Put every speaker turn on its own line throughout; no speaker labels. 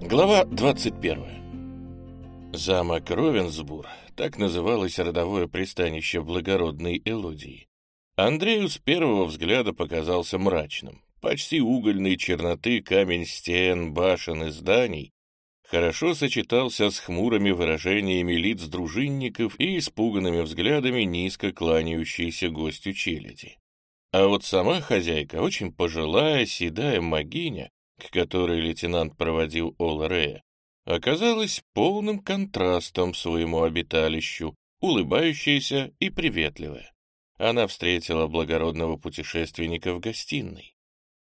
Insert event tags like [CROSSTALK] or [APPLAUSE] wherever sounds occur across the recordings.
Глава 21. Замок Ровенсбур, так называлось родовое пристанище благородной Элодии. Андрею с первого взгляда показался мрачным. Почти угольной черноты камень стен, башен и зданий хорошо сочетался с хмурыми выражениями лиц дружинников и испуганными взглядами низко кланяющейся гостю челяди. А вот сама хозяйка, очень пожилая, седая могиня, к которой лейтенант проводил Ола Рея, оказалась полным контрастом своему обиталищу, улыбающаяся и приветливая. Она встретила благородного путешественника в гостиной.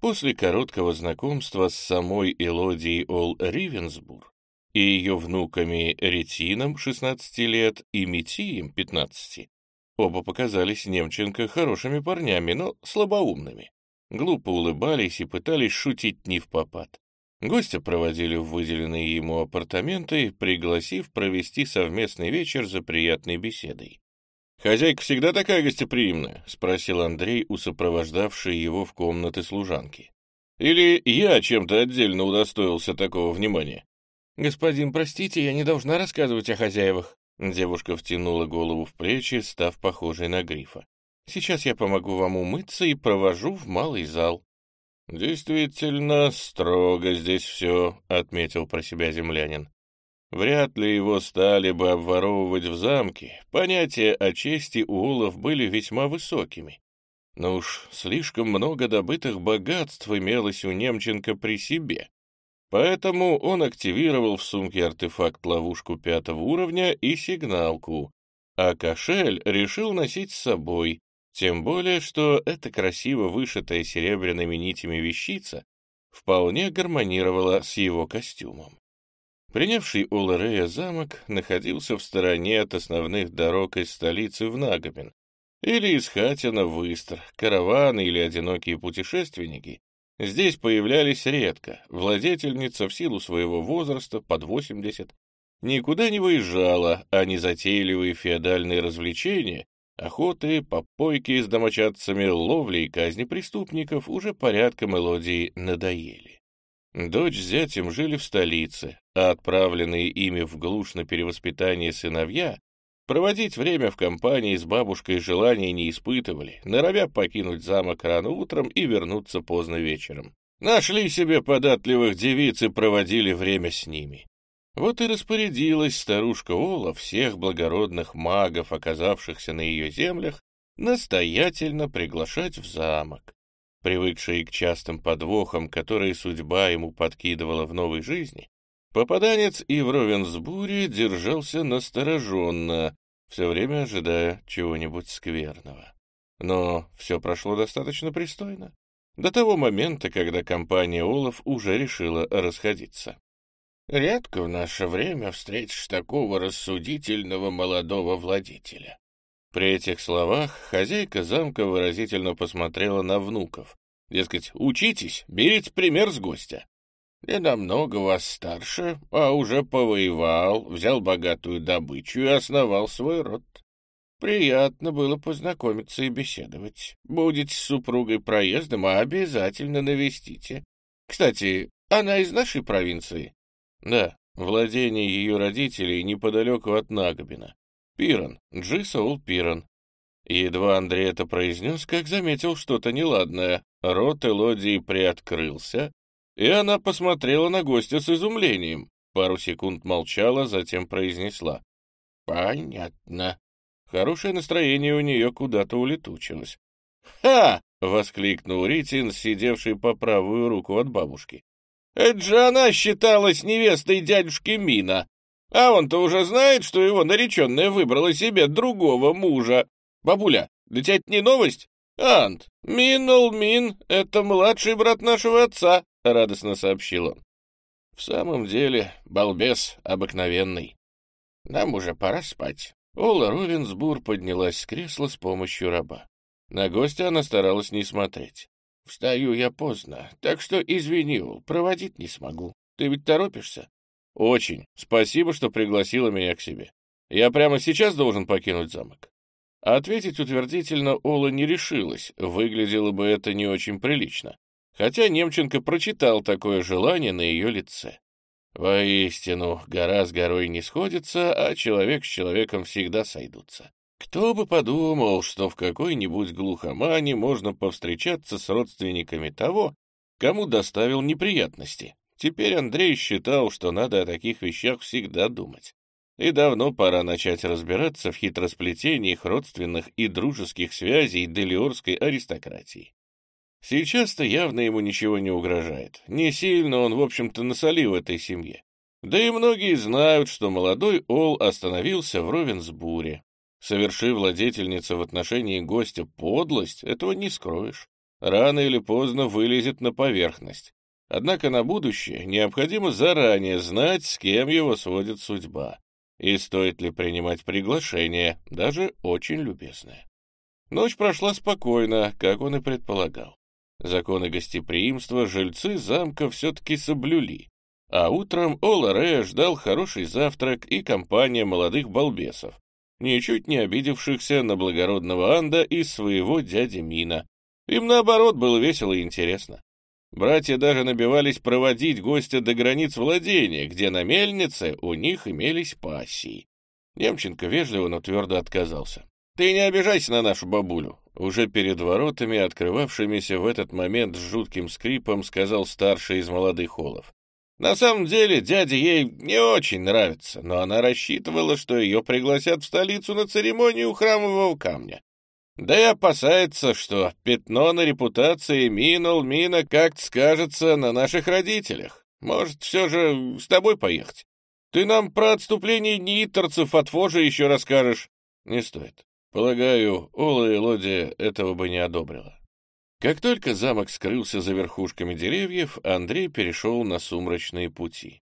После короткого знакомства с самой Элодией Ол Ривенсбур и ее внуками Ретином, 16 лет, и Метием, 15, оба показались Немченко хорошими парнями, но слабоумными глупо улыбались и пытались шутить не в попад. Гостя проводили в выделенные ему апартаменты, пригласив провести совместный вечер за приятной беседой. «Хозяйка всегда такая гостеприимная?» — спросил Андрей у сопровождавшей его в комнаты служанки. «Или я чем-то отдельно удостоился такого внимания?» «Господин, простите, я не должна рассказывать о хозяевах». Девушка втянула голову в плечи, став похожей на грифа. Сейчас я помогу вам умыться и провожу в малый зал». «Действительно, строго здесь все», — отметил про себя землянин. Вряд ли его стали бы обворовывать в замке. Понятия о чести у Олов были весьма высокими. Но уж слишком много добытых богатств имелось у Немченко при себе. Поэтому он активировал в сумке артефакт-ловушку пятого уровня и сигналку, а кошель решил носить с собой, тем более, что эта красиво вышитая серебряными нитями вещица вполне гармонировала с его костюмом. Принявший Оларея замок находился в стороне от основных дорог из столицы в Нагобин, или из Хатина в Истр, караваны или одинокие путешественники здесь появлялись редко, владетельница в силу своего возраста, под 80, никуда не выезжала, а незатейливые феодальные развлечения Охоты, попойки с домочадцами, ловли и казни преступников уже порядком мелодии надоели. Дочь с зятем жили в столице, а отправленные ими в глушь на перевоспитание сыновья проводить время в компании с бабушкой желания не испытывали, норовя покинуть замок рано утром и вернуться поздно вечером. Нашли себе податливых девиц и проводили время с ними. Вот и распорядилась старушка Ола всех благородных магов, оказавшихся на ее землях, настоятельно приглашать в замок. Привыкший к частым подвохам, которые судьба ему подкидывала в новой жизни, попаданец и в Ровенсбуре держался настороженно, все время ожидая чего-нибудь скверного. Но все прошло достаточно пристойно. До того момента, когда компания Олаф уже решила расходиться. Редко в наше время встретишь такого рассудительного молодого владетеля. При этих словах хозяйка замка выразительно посмотрела на внуков. Дескать, учитесь, берите пример с гостя. Я намного вас старше, а уже повоевал, взял богатую добычу и основал свой род. Приятно было познакомиться и беседовать. Будете с супругой проездом, а обязательно навестите. Кстати, она из нашей провинции. Да, владение ее родителей неподалеку от Нагобина. Пирон, Джи Саул Пирон. Едва Андрей это произнес, как заметил что-то неладное. Рот Элодии приоткрылся, и она посмотрела на гостя с изумлением. Пару секунд молчала, затем произнесла. «Понятно». Хорошее настроение у нее куда-то улетучилось. «Ха!» — воскликнул Ритин, сидевший по правую руку от бабушки. Это же она считалась невестой дядюшки Мина. А он-то уже знает, что его нареченная выбрала себе другого мужа. Бабуля, для тебя это не новость? Ант, Минул Мин — это младший брат нашего отца, — радостно сообщил он. В самом деле, балбес обыкновенный. Нам уже пора спать. Ола Ровенсбур поднялась с кресла с помощью раба. На гостя она старалась не смотреть. Встаю я поздно, так что извини, проводить не смогу. Ты ведь торопишься? Очень. Спасибо, что пригласила меня к себе. Я прямо сейчас должен покинуть замок. Ответить утвердительно Ола не решилась, выглядело бы это не очень прилично. Хотя Немченко прочитал такое желание на ее лице. Воистину, гора с горой не сходится, а человек с человеком всегда сойдутся. Кто бы подумал, что в какой-нибудь глухомане можно повстречаться с родственниками того, кому доставил неприятности. Теперь Андрей считал, что надо о таких вещах всегда думать. И давно пора начать разбираться в хитросплетениях родственных и дружеских связей делиорской аристократии. Сейчас-то явно ему ничего не угрожает. Не сильно он, в общем-то, насолил этой семье. Да и многие знают, что молодой Ол остановился в Ровенсбуре. Совершив владетельница в отношении гостя подлость, этого не скроешь. Рано или поздно вылезет на поверхность. Однако на будущее необходимо заранее знать, с кем его сводит судьба, и стоит ли принимать приглашение, даже очень любезное. Ночь прошла спокойно, как он и предполагал. Законы гостеприимства жильцы замка все-таки соблюли, а утром Ола Рея ждал хороший завтрак и компания молодых балбесов, ничуть не обидевшихся на благородного Анда и своего дяди Мина. Им, наоборот, было весело и интересно. Братья даже набивались проводить гостя до границ владения, где на мельнице у них имелись пассии. Немченко вежливо, но твердо отказался. «Ты не обижайся на нашу бабулю!» Уже перед воротами, открывавшимися в этот момент с жутким скрипом, сказал старший из молодых холлов. На самом деле, дядя ей не очень нравится, но она рассчитывала, что ее пригласят в столицу на церемонию храмового камня. Да и опасается, что пятно на репутации Минул Мина как-то скажется на наших родителях. Может, все же с тобой поехать? Ты нам про отступление ниттерцев от Фожи еще расскажешь. Не стоит. Полагаю, Ола и Лоди этого бы не одобрила. Как только замок скрылся за верхушками деревьев, Андрей перешел на сумрачные пути.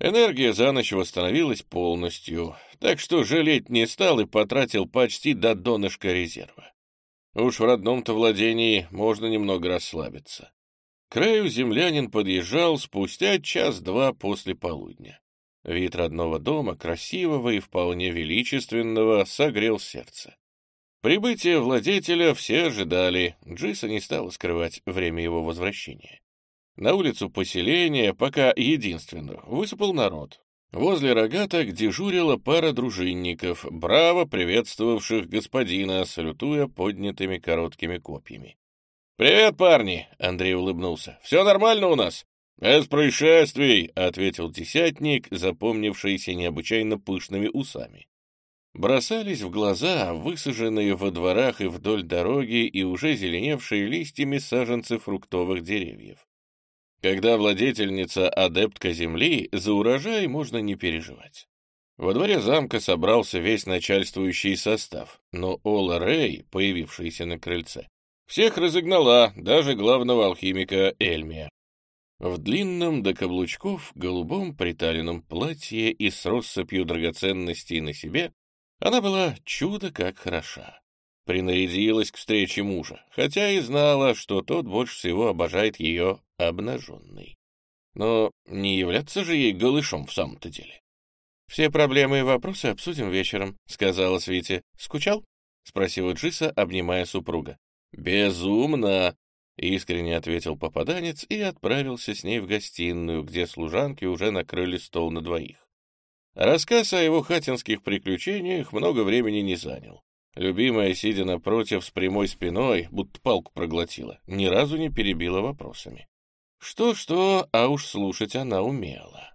Энергия за ночь восстановилась полностью, так что жалеть не стал и потратил почти до донышка резерва. Уж в родном-то владении можно немного расслабиться. К краю землянин подъезжал спустя час-два после полудня. Вид родного дома, красивого и вполне величественного, согрел сердце. Прибытие владетеля все ожидали, Джиса не стала скрывать время его возвращения. На улицу поселения, пока единственную, высыпал народ. Возле рогаток дежурила пара дружинников, браво приветствовавших господина, салютуя поднятыми короткими копьями. «Привет, парни!» — Андрей улыбнулся. «Все нормально у нас?» «Без происшествий!» — ответил десятник, запомнившийся необычайно пышными усами. Бросались в глаза высаженные во дворах и вдоль дороги и уже зеленевшие листьями саженцы фруктовых деревьев. Когда владетельница адептка земли, за урожай можно не переживать. Во дворе замка собрался весь начальствующий состав, но Ола Рэй, появившаяся на крыльце, всех разогнала, даже главного алхимика Эльмия. В длинном до каблучков голубом приталенном платье и с россыпью драгоценностей на себе она была чудо как хороша. Принарядилась к встрече мужа, хотя и знала, что тот больше всего обожает ее обнаженной. Но не являться же ей голышом в самом-то деле. «Все проблемы и вопросы обсудим вечером», — сказала Свите. «Скучал?» — спросила Джиса, обнимая супруга. «Безумно!» — искренне ответил попаданец и отправился с ней в гостиную, где служанки уже накрыли стол на двоих. Рассказ о его хатинских приключениях много времени не занял. Любимая, сидя напротив с прямой спиной, будто палку проглотила, ни разу не перебила вопросами. Что-что, а уж слушать она умела.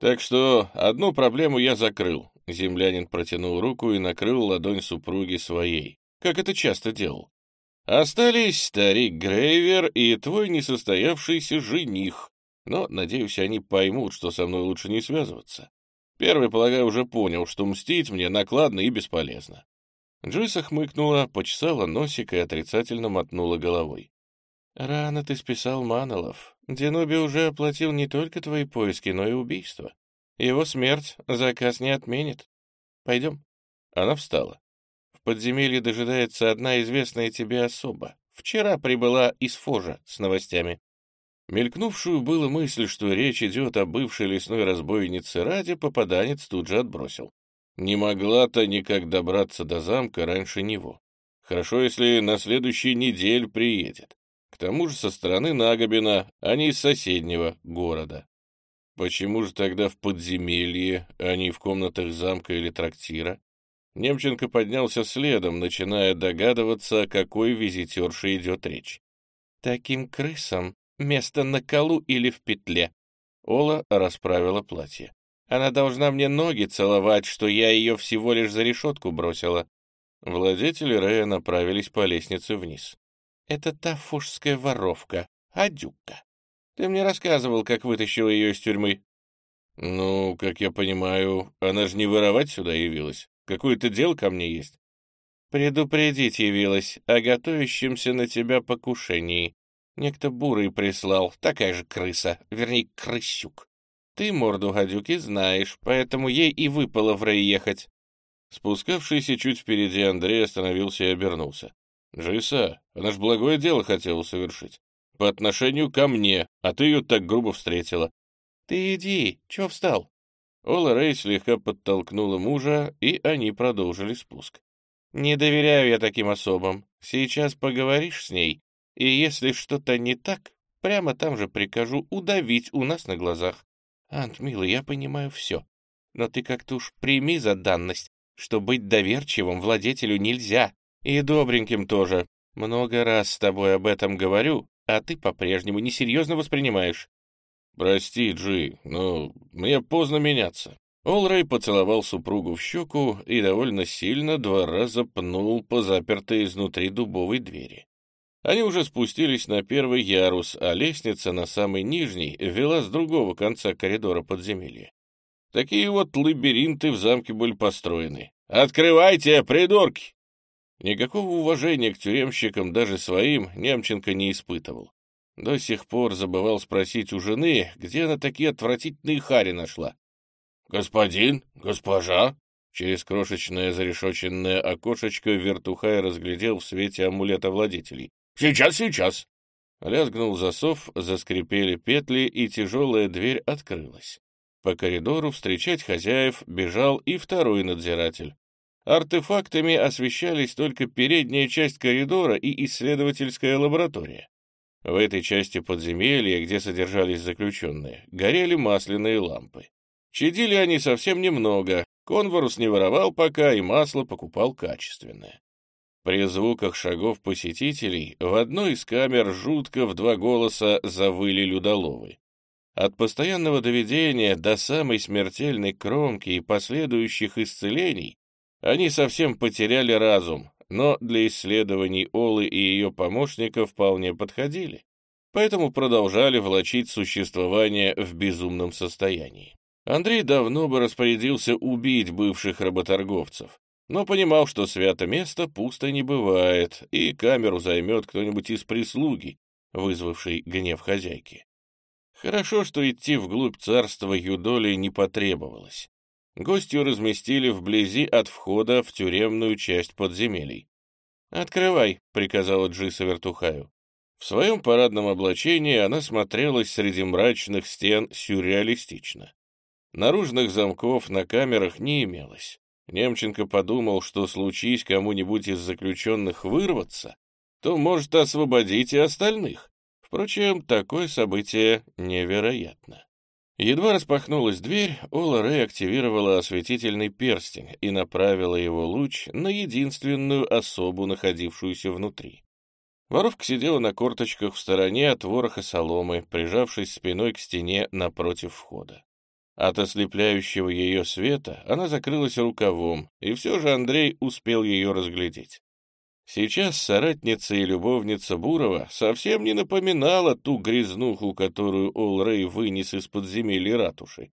Так что одну проблему я закрыл. Землянин протянул руку и накрыл ладонь супруги своей, как это часто делал. Остались старик Грейвер и твой несостоявшийся жених, но, надеюсь, они поймут, что со мной лучше не связываться. Первый, полагаю, уже понял, что мстить мне накладно и бесполезно. Джойса хмыкнула, почесала носик и отрицательно мотнула головой. «Рано ты списал Манолов. Деноби уже оплатил не только твои поиски, но и убийство. Его смерть заказ не отменит. Пойдем». Она встала. В подземелье дожидается одна известная тебе особа. Вчера прибыла из Фожа с новостями. Мелькнувшую было мысль, что речь идет о бывшей лесной разбойнице ради, попаданец тут же отбросил. Не могла-то никак добраться до замка раньше него. Хорошо, если на следующей неделе приедет. К тому же со стороны Нагобина, а не из соседнего города. Почему же тогда в подземелье, а не в комнатах замка или трактира? Немченко поднялся следом, начиная догадываться, о какой визитерше идет речь. «Таким крысам место на колу или в петле». Ола расправила платье. «Она должна мне ноги целовать, что я ее всего лишь за решетку бросила». Владетели Рея направились по лестнице вниз. «Это та фушская воровка, Адюка. Ты мне рассказывал, как вытащил ее из тюрьмы». «Ну, как я понимаю, она же не воровать сюда явилась. Какое-то дело ко мне есть?» «Предупредить явилась о готовящемся на тебя покушении. Некто бурый прислал, такая же крыса, вернее, крысюк. Ты морду гадюки знаешь, поэтому ей и выпало в рей ехать». Спускавшийся чуть впереди Андрей остановился и обернулся. «Джиса, она ж благое дело хотела совершить. По отношению ко мне, а ты ее так грубо встретила». «Ты иди, чё встал?» Ола Рэй слегка подтолкнула мужа, и они продолжили спуск. «Не доверяю я таким особам. Сейчас поговоришь с ней, и если что-то не так, прямо там же прикажу удавить у нас на глазах. Ант, милый, я понимаю все, но ты как-то уж прими за данность, что быть доверчивым владетелю нельзя, и добреньким тоже. Много раз с тобой об этом говорю, а ты по-прежнему несерьезно воспринимаешь. «Прости, Джи, но мне поздно меняться». Олрей поцеловал супругу в щеку и довольно сильно два раза пнул по запертой изнутри дубовой двери. Они уже спустились на первый ярус, а лестница на самый нижний вела с другого конца коридора подземелья. Такие вот лабиринты в замке были построены. «Открывайте, придурки!» Никакого уважения к тюремщикам, даже своим, Немченко не испытывал. До сих пор забывал спросить у жены, где она такие отвратительные хари нашла. «Господин, госпожа!» Через крошечное зарешоченное окошечко вертухай разглядел в свете амулета владетелей. «Сейчас, сейчас!» Лязгнул засов, заскрипели петли, и тяжелая дверь открылась. По коридору встречать хозяев бежал и второй надзиратель. Артефактами освещались только передняя часть коридора и исследовательская лаборатория. В этой части подземелья, где содержались заключенные, горели масляные лампы. Чадили они совсем немного, конворус не воровал пока и масло покупал качественное. При звуках шагов посетителей в одной из камер жутко в два голоса завыли людоловы. От постоянного доведения до самой смертельной кромки и последующих исцелений они совсем потеряли разум, но для исследований Олы и ее помощников вполне подходили, поэтому продолжали влачить существование в безумном состоянии. Андрей давно бы распорядился убить бывших работорговцев, но понимал, что свято место пусто не бывает, и камеру займет кто-нибудь из прислуги, вызвавший гнев хозяйки. Хорошо, что идти вглубь царства Юдоли не потребовалось. Гостью разместили вблизи от входа в тюремную часть подземелий. «Открывай», — приказала Джиса Вертухаю. В своем парадном облачении она смотрелась среди мрачных стен сюрреалистично. Наружных замков на камерах не имелось. Немченко подумал, что случись кому-нибудь из заключенных вырваться, то может освободить и остальных. Впрочем, такое событие невероятно. Едва распахнулась дверь, Ола Рэй активировала осветительный перстень и направила его луч на единственную особу, находившуюся внутри. Воровка сидела на корточках в стороне от вороха соломы, прижавшись спиной к стене напротив входа. От ослепляющего ее света она закрылась рукавом, и все же Андрей успел ее разглядеть. Сейчас соратница и любовница Бурова совсем не напоминала ту грязнуху, которую Ол Рэй вынес из подземелья ратуши.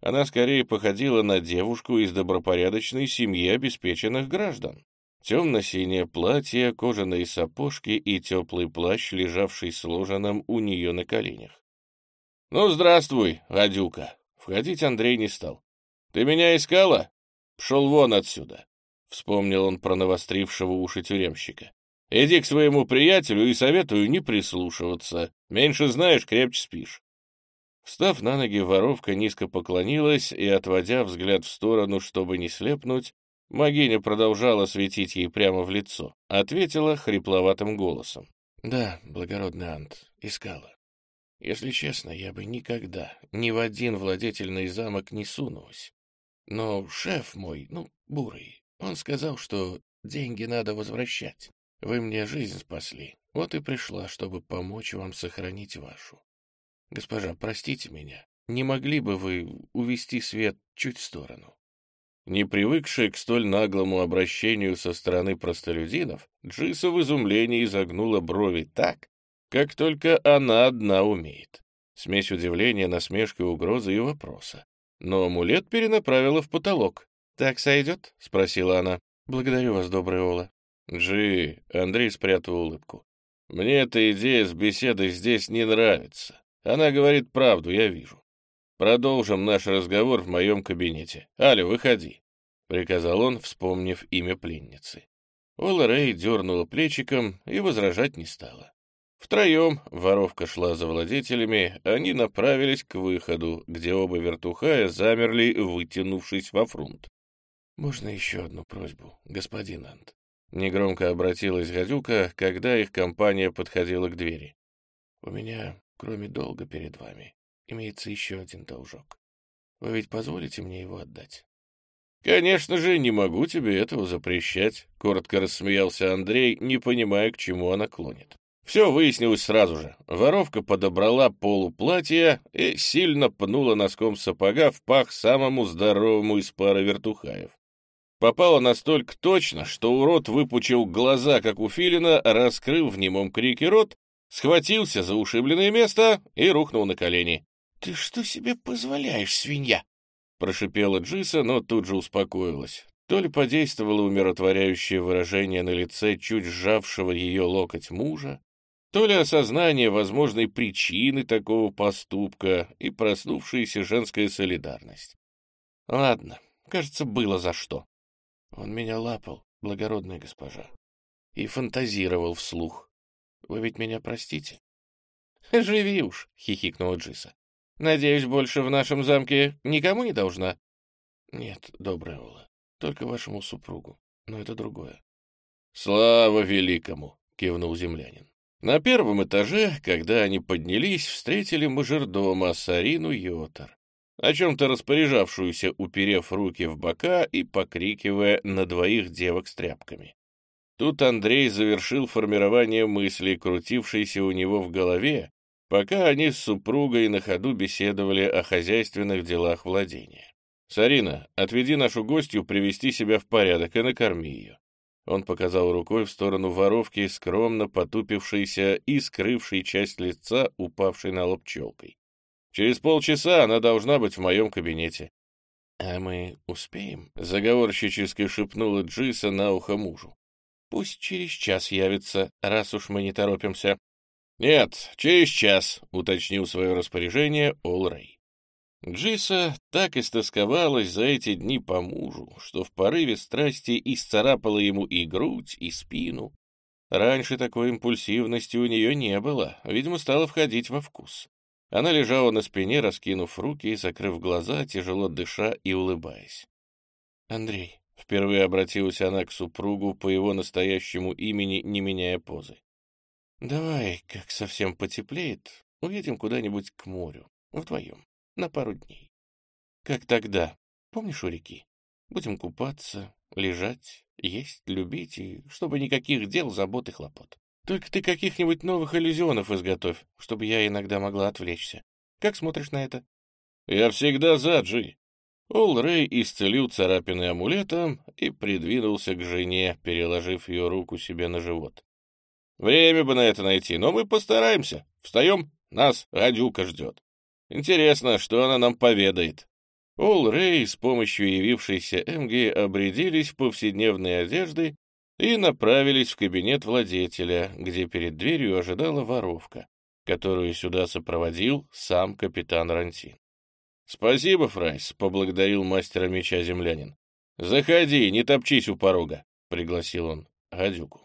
Она скорее походила на девушку из добропорядочной семьи обеспеченных граждан. Темно-синее платье, кожаные сапожки и теплый плащ, лежавший сложенным у нее на коленях. — Ну, здравствуй, гадюка. Входить Андрей не стал. — Ты меня искала? Пшел вон отсюда. Вспомнил он про навострившего уши тюремщика. «Иди к своему приятелю и советую не прислушиваться. Меньше знаешь, крепче спишь». Встав на ноги, воровка низко поклонилась и, отводя взгляд в сторону, чтобы не слепнуть, Магиня продолжала светить ей прямо в лицо. Ответила хрипловатым голосом. «Да, благородный Ант, искала. Если честно, я бы никогда ни в один владетельный замок не сунулась. Но шеф мой, ну, бурый, он сказал, что деньги надо возвращать. Вы мне жизнь спасли, вот и пришла, чтобы помочь вам сохранить вашу. Госпожа, простите меня, не могли бы вы увести свет чуть в сторону? Не привыкшая к столь наглому обращению со стороны простолюдинов, Джиса в изумлении изогнула брови так, как только она одна умеет. Смесь удивления, насмешки, угрозы и вопроса. Но амулет перенаправила в потолок. «Так сойдет?» — спросила она. «Благодарю вас, добрая Ола». «Джи...» — Андрей спрятал улыбку. «Мне эта идея с беседой здесь не нравится. Она говорит правду, я вижу. Продолжим наш разговор в моем кабинете. Аля, выходи», — приказал он, вспомнив имя пленницы. Ола Рэй дернула плечиком и возражать не стала. Втроем, воровка шла за владетелями, они направились к выходу, где оба вертухая замерли, вытянувшись во фрунт. «Можно еще одну просьбу, господин Ант?» Негромко обратилась гадюка, когда их компания подходила к двери. «У меня, кроме долга перед вами, имеется еще один должок. Вы ведь позволите мне его отдать?» «Конечно же, не могу тебе этого запрещать», — коротко рассмеялся Андрей, не понимая, к чему она клонит. Все выяснилось сразу же. Воровка подобрала полу платья и сильно пнула носком сапога в пах самому здоровому из пары вертухаев. Попала настолько точно, что урод выпучил глаза, как у филина, раскрыл в немом крике рот, схватился за ушибленное место и рухнул на колени. — Ты что себе позволяешь, свинья? — прошипела Джиса, но тут же успокоилась. То ли подействовало умиротворяющее выражение на лице чуть сжавшего ее локоть мужа, то ли осознание возможной причины такого поступка и проснувшаяся женская солидарность. Ладно, кажется, было за что. Он меня лапал, благородная госпожа, и фантазировал вслух. Вы ведь меня простите? [LAUGHS] Живи уж, хихикнула Джиса. Надеюсь, больше в нашем замке никому не должна? Нет, добрая Ола, только вашему супругу, но это другое. Слава великому, кивнул землянин. На первом этаже, когда они поднялись, встретили мажордома Сарину Йотар, о чем-то распоряжавшуюся, уперев руки в бока и покрикивая на двоих девок с тряпками. Тут Андрей завершил формирование мыслей, крутившейся у него в голове, пока они с супругой на ходу беседовали о хозяйственных делах владения. «Сарина, отведи нашу гостью привести себя в порядок и накорми ее. Он показал рукой в сторону воровки, скромно потупившейся и скрывшей часть лица, упавшей на лоб челкой. «Через полчаса она должна быть в моем кабинете». «А мы успеем?» — заговорщически шепнула Джиса на ухо мужу. «Пусть через час явится, раз уж мы не торопимся». «Нет, через час», — уточнил свое распоряжение Ол Рэй. Джиса так истосковалась за эти дни по мужу, что в порыве страсти исцарапала ему и грудь, и спину. Раньше такой импульсивности у нее не было, видимо, стала входить во вкус. Она лежала на спине, раскинув руки и закрыв глаза, тяжело дыша и улыбаясь. «Андрей», — впервые обратилась она к супругу по его настоящему имени, не меняя позы. «Давай, как совсем потеплеет, уедем куда-нибудь к морю, вдвоем на пару дней. Как тогда, помнишь у реки? Будем купаться, лежать, есть, любить, и чтобы никаких дел, забот и хлопот. Только ты каких-нибудь новых иллюзионов изготовь, чтобы я иногда могла отвлечься. Как смотришь на это? Я всегда за, Джи. Ол Рэй исцелил царапины амулетом и придвинулся к жене, переложив ее руку себе на живот. Время бы на это найти, но мы постараемся. Встаем, нас гадюка ждет. Интересно, что она нам поведает. Ол Рэй с помощью явившейся Эмги обрядились в повседневные одежды и направились в кабинет владетеля, где перед дверью ожидала воровка, которую сюда сопроводил сам капитан Рантин. «Спасибо, Фрайс», — поблагодарил мастера меча землянин. «Заходи, не топчись у порога», — пригласил он гадюку.